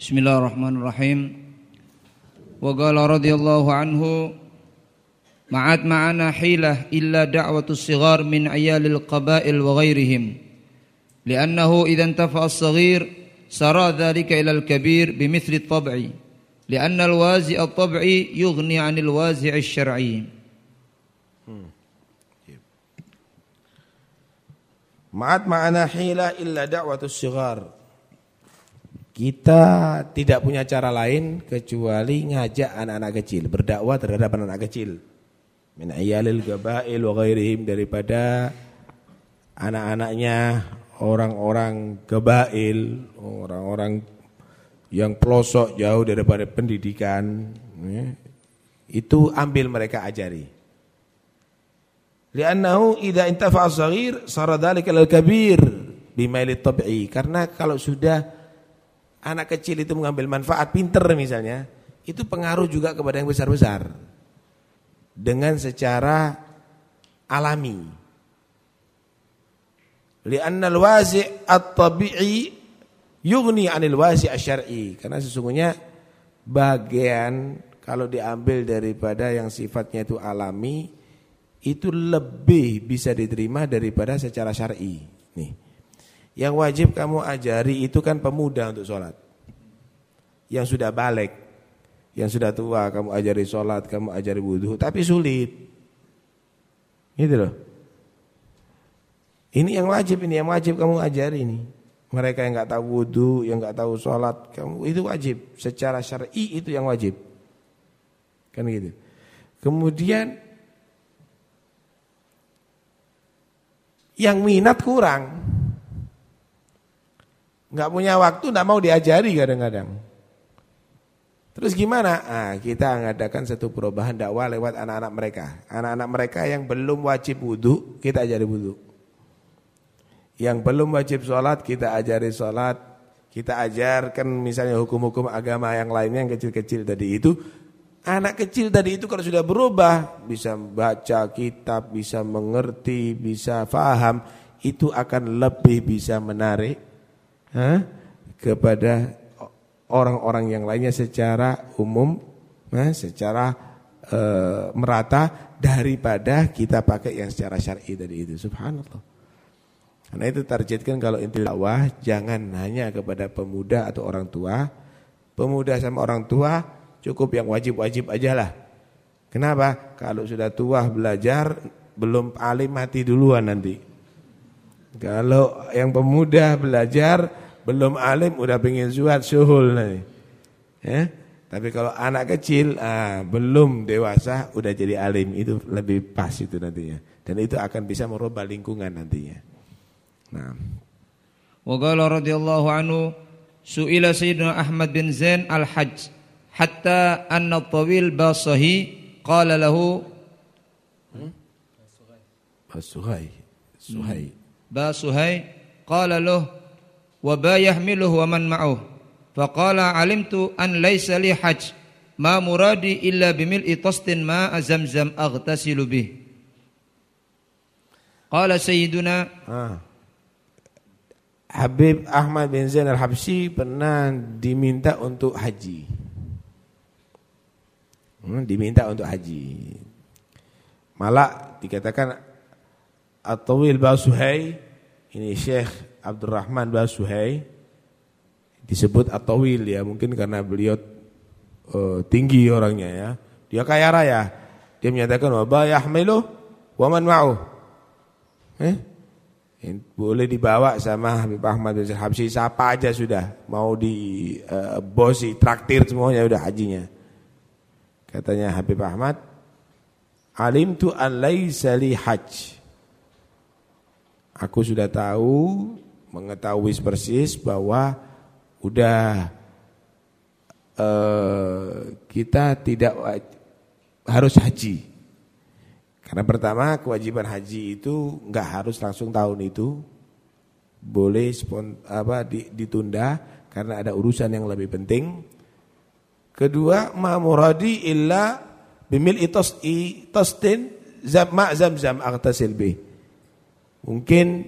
بسم الله الرحمن الرحيم وقال رضي الله عنه ما عاد معنا حيلة إلا دعوة الصغار من عيال القبائل وغيرهم لأنه إذا انتفع الصغير سرى ذلك إلى الكبير بمثل الطبع لأن الوازع الطبعي يغني عن الوازع الشرعي Ma'at ma'ana hila illa da'watus sigar Kita tidak punya cara lain kecuali ngajak anak-anak kecil, berdakwah terhadap anak-anak kecil. Min ayalil gabail wa ghairihim daripada anak-anaknya orang-orang gabail, orang-orang yang pelosok jauh daripada pendidikan, ya, itu ambil mereka ajari. Li'annahu idza intafa'a as-saghir sara dzalika al-kabir bimaili tab'i. Karena kalau sudah anak kecil itu mengambil manfaat pinter misalnya, itu pengaruh juga kepada yang besar-besar. Dengan secara alami. Li'anna al-wazi' at-tabi'i yughni 'anil wazi' asy-syar'i. Karena sesungguhnya bagian kalau diambil daripada yang sifatnya itu alami itu lebih bisa diterima daripada secara syar'i. Nih. Yang wajib kamu ajari itu kan pemuda untuk sholat. Yang sudah balik, yang sudah tua kamu ajari sholat, kamu ajari wudhu, tapi sulit. Gitu loh. Ini yang wajib, ini yang wajib kamu ajari ini. Mereka yang nggak tahu wudhu, yang nggak tahu sholat, kamu itu wajib. Secara syar'i itu yang wajib. Kan gitu. Kemudian yang minat kurang. Enggak punya waktu, enggak mau diajari kadang-kadang. Terus gimana? Ah, kita mengadakan satu perubahan dakwah lewat anak-anak mereka. Anak-anak mereka yang belum wajib wudhu, kita ajari wudhu. Yang belum wajib sholat, kita ajari sholat. Kita ajarkan misalnya hukum-hukum agama yang lainnya yang kecil-kecil tadi itu. Anak kecil tadi itu kalau sudah berubah, bisa baca kitab, bisa mengerti, bisa faham, itu akan lebih bisa menarik ha, kepada orang-orang yang lainnya secara umum, ha, secara e, merata daripada kita pakai yang secara syar'i tadi itu. Subhanallah. Karena itu targetkan kalau inti dakwah jangan hanya kepada pemuda atau orang tua. Pemuda sama orang tua cukup yang wajib-wajib aja lah. Kenapa? Kalau sudah tua belajar belum alim mati duluan nanti. Kalau yang pemuda belajar belum alim udah pengen suat suhul nanti. Ya. Tapi kalau anak kecil ah, belum dewasa udah jadi alim itu lebih pas itu nantinya. Dan itu akan bisa merubah lingkungan nantinya. Nah. Wa qala radhiyallahu anhu su'ila sayyidina Ahmad bin Zain al-Hajj hatta anna tawil basahi qala lahu Basuhai Suhai Basuhai qala lahu wa ba yahmiluhu wa man ma'uh? Faqala alimtu an laysa li hajj ma muradi illa bimil'i tastin ma zamzam aghtasilu bih. Qala sayyiduna ah. Habib Ahmad bin Zain al-Habsyi pernah diminta untuk haji. Hmm, diminta untuk haji. Malah dikatakan At-Tawil Basuhai ini Syekh Abdurrahman Basuhai disebut At-Tawil ya mungkin karena beliau uh, tinggi orangnya ya. Dia kaya raya. Dia menyatakan wa ba yahmilu wa man ma'u eh? Boleh dibawa sama Habib Ahmad bin Habsyi siapa aja sudah mau di uh, bosi traktir semuanya udah hajinya. Katanya Habib Ahmad alim tu an laisa li hajj aku sudah tahu mengetahui persis bahwa udah uh, kita tidak harus haji karena pertama kewajiban haji itu nggak harus langsung tahun itu, boleh spont, apa ditunda karena ada urusan yang lebih penting. Kedua, ma muradi illa bimil itos itostin zam ma zam zam bih. Mungkin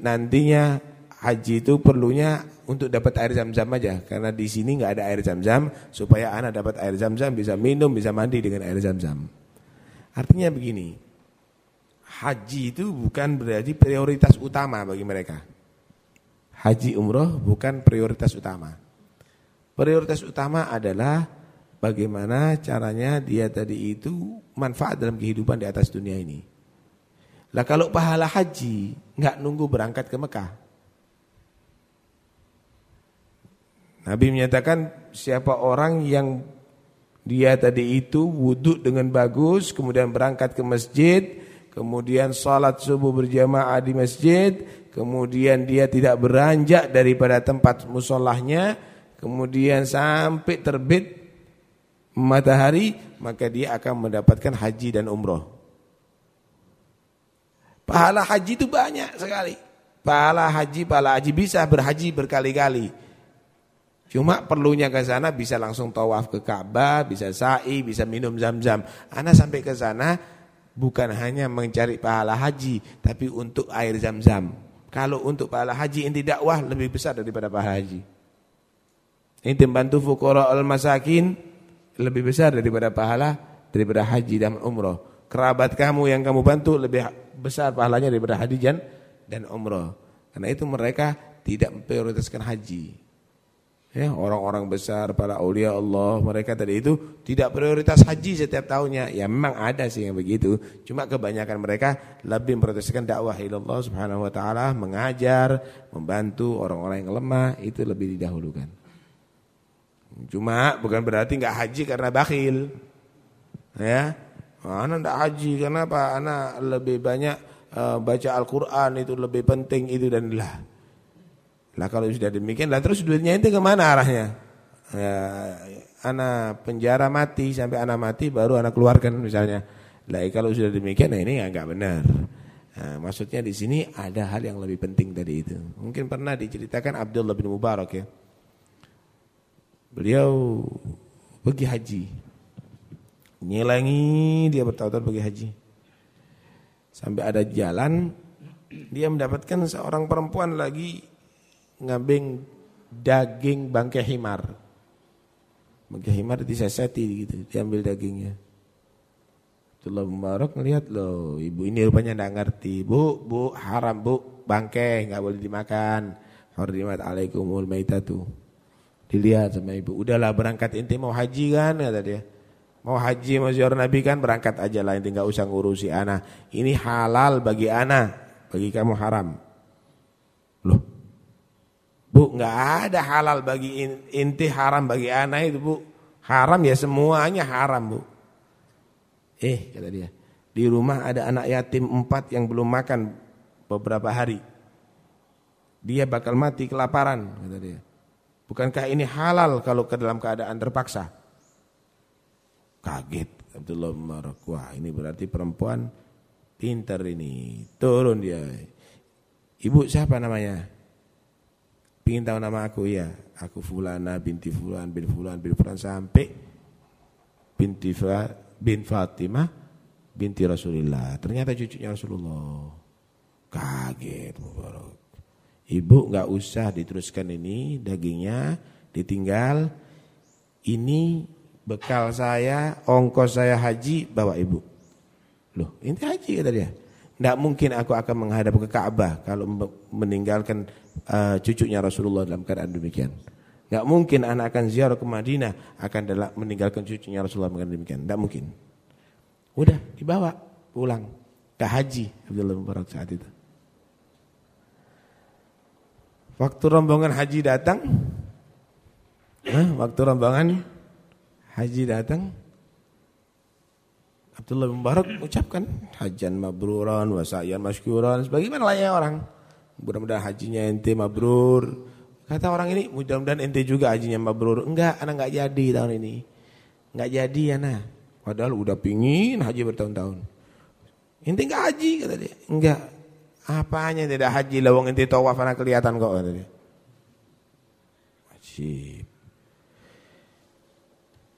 nantinya haji itu perlunya untuk dapat air zam-zam aja karena di sini nggak ada air zam-zam supaya anak dapat air zam-zam bisa minum bisa mandi dengan air zam-zam. Artinya begini, haji itu bukan berarti prioritas utama bagi mereka. Haji umroh bukan prioritas utama. Prioritas utama adalah bagaimana caranya dia tadi itu manfaat dalam kehidupan di atas dunia ini. Lah kalau pahala haji nggak nunggu berangkat ke Mekah. Nabi menyatakan siapa orang yang dia tadi itu wudhu dengan bagus kemudian berangkat ke masjid, kemudian salat subuh berjamaah di masjid, kemudian dia tidak beranjak daripada tempat musolahnya, kemudian sampai terbit matahari, maka dia akan mendapatkan haji dan umroh. Pahala haji itu banyak sekali. Pahala haji, pahala haji bisa berhaji berkali-kali. Cuma perlunya ke sana bisa langsung tawaf ke Ka'bah, bisa sa'i, bisa minum zam-zam. Ana sampai ke sana bukan hanya mencari pahala haji, tapi untuk air zam-zam. Kalau untuk pahala haji inti dakwah lebih besar daripada pahala haji. Ini membantu fukara al-masakin lebih besar daripada pahala daripada haji dan umroh. Kerabat kamu yang kamu bantu lebih besar pahalanya daripada haji dan umroh. Karena itu mereka tidak memprioritaskan haji. Ya, orang-orang besar, para aulia Allah, mereka tadi itu tidak prioritas haji setiap tahunnya. Ya memang ada sih yang begitu. Cuma kebanyakan mereka lebih memprioritaskan dakwah Allah Subhanahu wa taala, mengajar, membantu orang-orang yang lemah, itu lebih didahulukan. Cuma bukan berarti enggak haji karena bakhil. Ya. Anak enggak haji karena apa? Anak lebih banyak uh, baca Al-Qur'an itu lebih penting itu dan lah. Lah kalau sudah demikian, lah terus duitnya itu ke mana arahnya? Ya, anak penjara mati sampai anak mati baru anak keluarkan misalnya. Lah kalau sudah demikian, nah ini enggak benar. Nah, maksudnya di sini ada hal yang lebih penting dari itu. Mungkin pernah diceritakan Abdullah bin Mubarak ya. Beliau pergi haji. Nyelangi dia bertahun-tahun pergi haji. Sampai ada jalan dia mendapatkan seorang perempuan lagi ngambing daging bangkai himar. Bangkai himar diseseti gitu, diambil dagingnya. Abdullah Mubarak ngelihat loh, ibu ini rupanya tidak ngerti. Bu, bu, haram bu, bangkai nggak boleh dimakan. Harimat alaikumul maitatu. Dilihat sama ibu, udahlah berangkat inti mau haji kan kata dia. Mau haji mau ziarah Nabi kan berangkat aja lah inti nggak usah ngurusi anak. Ini halal bagi anak, bagi kamu haram. Loh, bu nggak ada halal bagi inti haram bagi anak itu bu. Haram ya semuanya haram bu. Eh kata dia, di rumah ada anak yatim empat yang belum makan beberapa hari. Dia bakal mati kelaparan kata dia. Bukankah ini halal kalau ke dalam keadaan terpaksa? Kaget Abdullah Mubarak. Wah ini berarti perempuan pintar ini. Turun dia. Ibu siapa namanya? Pingin tahu nama aku ya. Aku Fulana binti Fulan bin Fulan bin Fulan sampai binti Fa, bin Fatimah binti Rasulullah. Ternyata cucunya Rasulullah. Kaget Mubarak. Ibu nggak usah diteruskan ini dagingnya, ditinggal. Ini bekal saya, ongkos saya haji, bawa ibu. Loh, ini haji kata dia. Tidak mungkin aku akan menghadap ke Ka'bah kalau meninggalkan uh, cucunya Rasulullah dalam keadaan demikian. Tidak mungkin anak akan ziarah ke Madinah akan dalam meninggalkan cucunya Rasulullah dalam keadaan demikian. Tidak mungkin. Udah dibawa pulang ke haji Abdullah Mubarak saat itu. Waktu rombongan haji datang, waktu rombongan haji datang, Abdullah bin Mubarak ucapkan hajan mabruran wasayan masykuran sebagaimana layaknya orang. Mudah-mudahan hajinya ente mabrur. Kata orang ini, mudah-mudahan ente juga hajinya mabrur. Enggak, anak enggak jadi tahun ini. Enggak jadi anak. Padahal udah pingin haji bertahun-tahun. Ente enggak haji kata dia. Enggak, Apanya tidak haji lawang inti tawaf anak kelihatan kok tadi.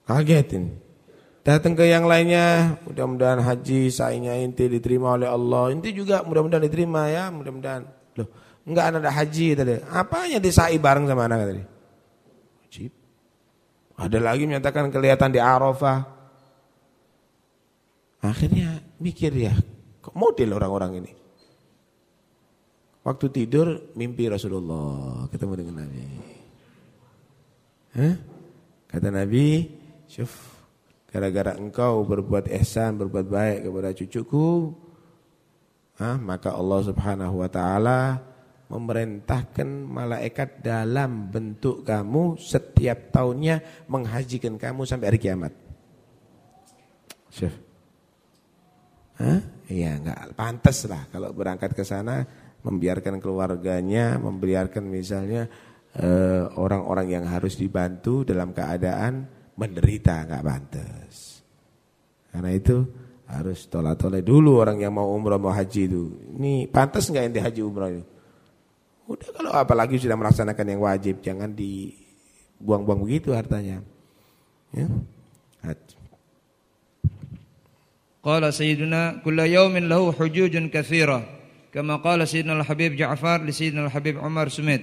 Kagetin. Datang ke yang lainnya, mudah-mudahan haji sa'inya inti diterima oleh Allah. Inti juga mudah-mudahan diterima ya, mudah-mudahan. Loh, Enggak ada haji tadi. Apanya disai bareng sama anak tadi? Wajib. Ada lagi menyatakan kelihatan di Arafah. Akhirnya mikir ya, kok model orang-orang ini. Waktu tidur mimpi Rasulullah ketemu dengan Nabi. Hah? Kata Nabi, "Syuf, gara-gara engkau berbuat ihsan, berbuat baik kepada cucuku, ah, maka Allah Subhanahu wa taala memerintahkan malaikat dalam bentuk kamu setiap tahunnya menghajikan kamu sampai hari kiamat. Syuf. Hah? Iya, enggak pantas lah kalau berangkat ke sana membiarkan keluarganya, membiarkan misalnya eh, orang-orang uh, yang harus dibantu dalam keadaan menderita, enggak pantas. Karena itu harus tolak-tolak dulu orang yang mau umrah mau haji itu. Ini pantas enggak yang haji umrah itu? Udah kalau apalagi sudah melaksanakan yang wajib, jangan dibuang-buang begitu hartanya. Ya. Qala sayyiduna kullu yawmin lahu hujujun katsira kama qala sayyidina al-habib Ja'far li sayyidina al-habib Umar Sumit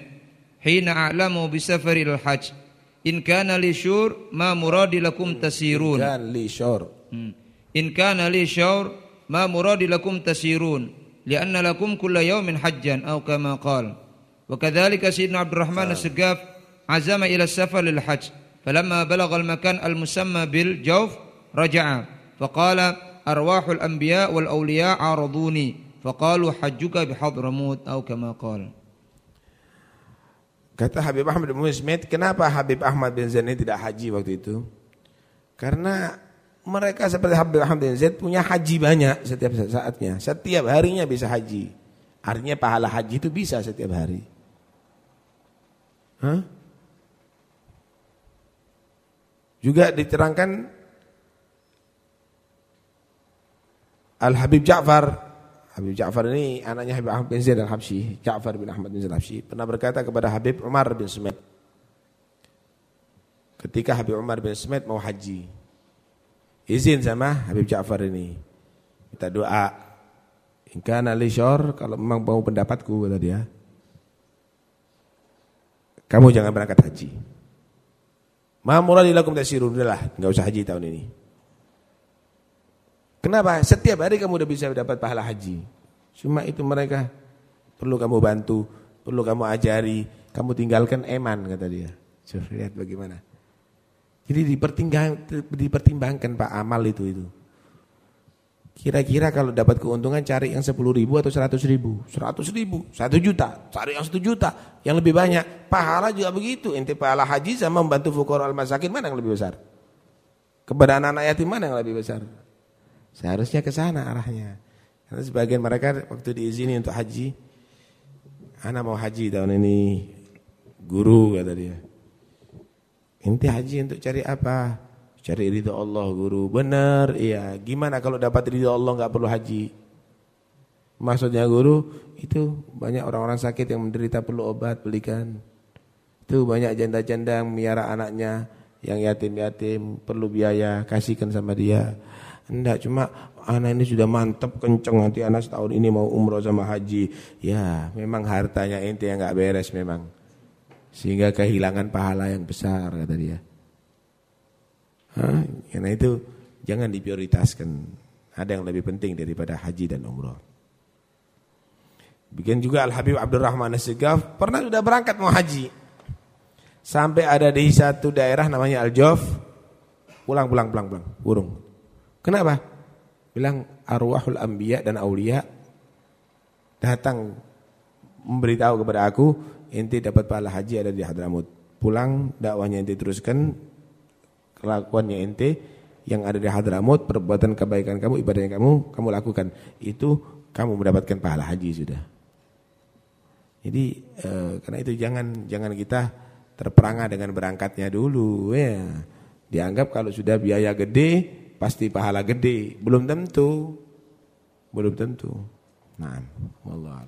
hina a'lamu bi safari al-hajj in kana li syur ma muradi lakum tasirun kan li syur hmm. in kana li syur ma muradi lakum tasirun lianna lakum kulla yawmin hajjan aw kama qala وكذلك سيدنا عبد الرحمن السقاف عزم إلى السفر للحج فلما بلغ المكان المسمى بالجوف رجع فقال أرواح الأنبياء والأولياء عارضوني فقالوا حجك بحضرموت أو كما قال Kata Habib Ahmad bin Musmid, kenapa Habib Ahmad bin Zaid tidak haji waktu itu? Karena mereka seperti Habib Ahmad bin Zaid punya haji banyak setiap saatnya. Setiap harinya bisa haji. Artinya pahala haji itu bisa setiap hari. Hah? Juga diterangkan Al-Habib Ja'far Habib Ja'far ini anaknya Habib Ahmad bin Zaid al-Habsyi. Ja'far bin Ahmad bin Zaid al-Habsyi. Pernah berkata kepada Habib Umar bin Sumit Ketika Habib Umar bin Sumit mau haji Izin sama Habib Ja'far ini. Kita doa. Inka li Kalau memang mau pendapatku kata dia. Kamu jangan berangkat haji. Ma muradilakum tasirun. Udahlah, enggak usah haji tahun ini. Kenapa? Setiap hari kamu udah bisa dapat pahala haji. Cuma itu mereka perlu kamu bantu, perlu kamu ajari, kamu tinggalkan eman kata dia. Coba lihat bagaimana. Jadi dipertimbangkan Pak amal itu itu. Kira-kira kalau dapat keuntungan cari yang 10 ribu atau 100 ribu 100 ribu, 1 juta Cari yang 1 juta, yang lebih banyak Pahala juga begitu Inti pahala haji sama membantu fukor al-masakin Mana yang lebih besar? Kepada anak-anak yatim mana yang lebih besar? Seharusnya ke sana arahnya Karena sebagian mereka waktu diizini untuk haji Anak mau haji tahun ini Guru kata dia Inti haji untuk cari apa? Cari ridho Allah guru. Benar, iya. Gimana kalau dapat ridho Allah nggak perlu haji? Maksudnya guru, itu banyak orang-orang sakit yang menderita perlu obat, belikan. Itu banyak janda-janda yang miara anaknya, yang yatim-yatim, perlu biaya, kasihkan sama dia. Enggak, cuma anak ini sudah mantap, kenceng, nanti anak setahun ini mau umroh sama haji. Ya, memang hartanya ente yang nggak beres memang. Sehingga kehilangan pahala yang besar, kata dia. Karena itu jangan diprioritaskan. Ada yang lebih penting daripada haji dan umroh. Bikin juga Al-Habib Abdurrahman As-Sigaf pernah sudah berangkat mau haji. Sampai ada di satu daerah namanya Al-Jof. Pulang, pulang, pulang, pulang. Burung. Kenapa? Bilang arwahul anbiya dan aulia datang memberitahu kepada aku, inti dapat pahala haji ada di Hadramut. Pulang dakwahnya inti teruskan kelakuannya ente yang ada di Hadramut, perbuatan kebaikan kamu, ibadahnya kamu, kamu lakukan. Itu kamu mendapatkan pahala haji sudah. Jadi e, karena itu jangan jangan kita terperangah dengan berangkatnya dulu ya. Dianggap kalau sudah biaya gede pasti pahala gede, belum tentu. Belum tentu. Nah, wallah